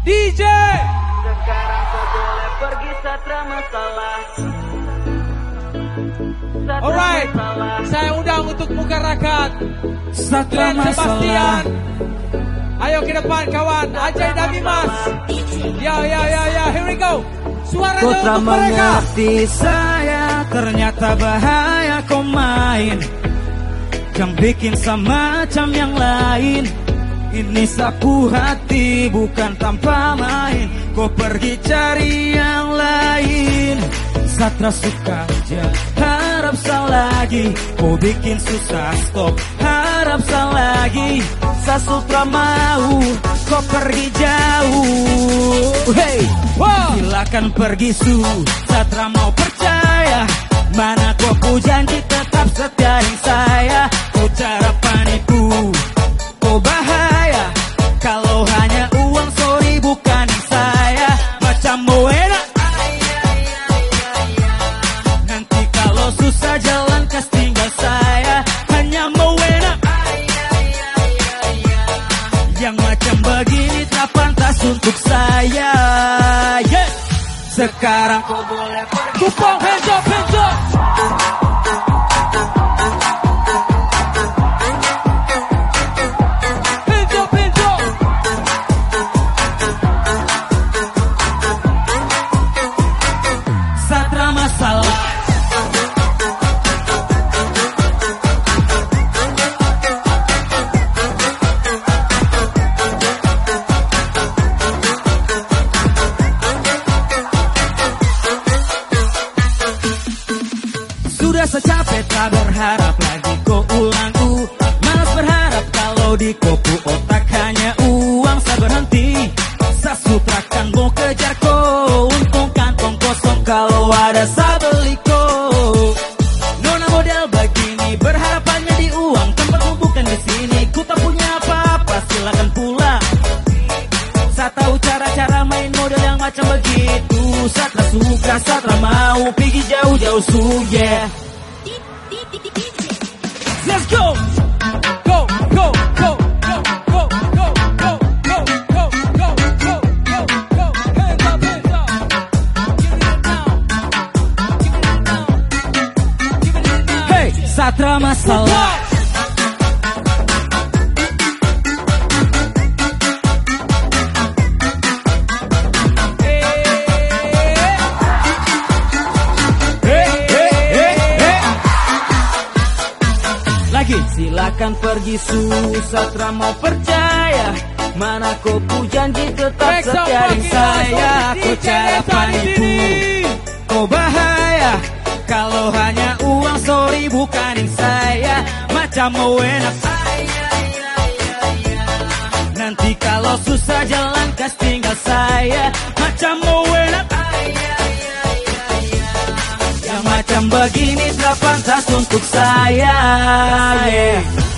DJ Sekarang kau boleh pergi satra masalah. Satra Alright masalah. Saya undang untuk muka rakat Satra Glenn Sebastian. Ayo ke depan kawan. Ajay dan Dimas. Ya ya ya ya. Here we go. Suaranya Kau tak untuk mereka. mengerti saya. Ternyata bahaya kau main. Yang bikin sama macam yang lain Ini sapu hati bukan tanpa main. Kau pergi cari yang lain. Satra suka aja Harap sal lagi. Kau bikin susah stop Harap sal lagi. Sasutra mau Kau pergi jauh. Hey Wow. Silakan pergi su. Satra mau percaya. Mana kau janji tetap setia di saya untuk saya. Yeah. Sekarang kau boleh pergi. Kupong hands up hands up Sudah secapek tak berharap lagi kau ulang u. Malas berharap kalau di kopu otak hanya uang. Saya berhenti Saya sutrakan mau kejar kau Untung kantong kosong kalau ada saya beli Nona model begini berharapannya di uang. Tempatmu bukan di sini Ku tak punya apa-apa silakan pulang saya tahu cara-cara main model yang macam begitu. Satra suka, Satra mau Pergi jauh-jauh su, Let's go Go go go go go go silakan pergi su Satra mau percaya. Mana kau ku janji tetap setia di saya. Kau cara panipu. Kau bahaya. Kalau hanya uang sorry bukanin saya. Macam mau enak. Nanti kalau susah jalan kas tinggal saya. Macam mau enak. Yang macam begini pantas untuk saya yeah.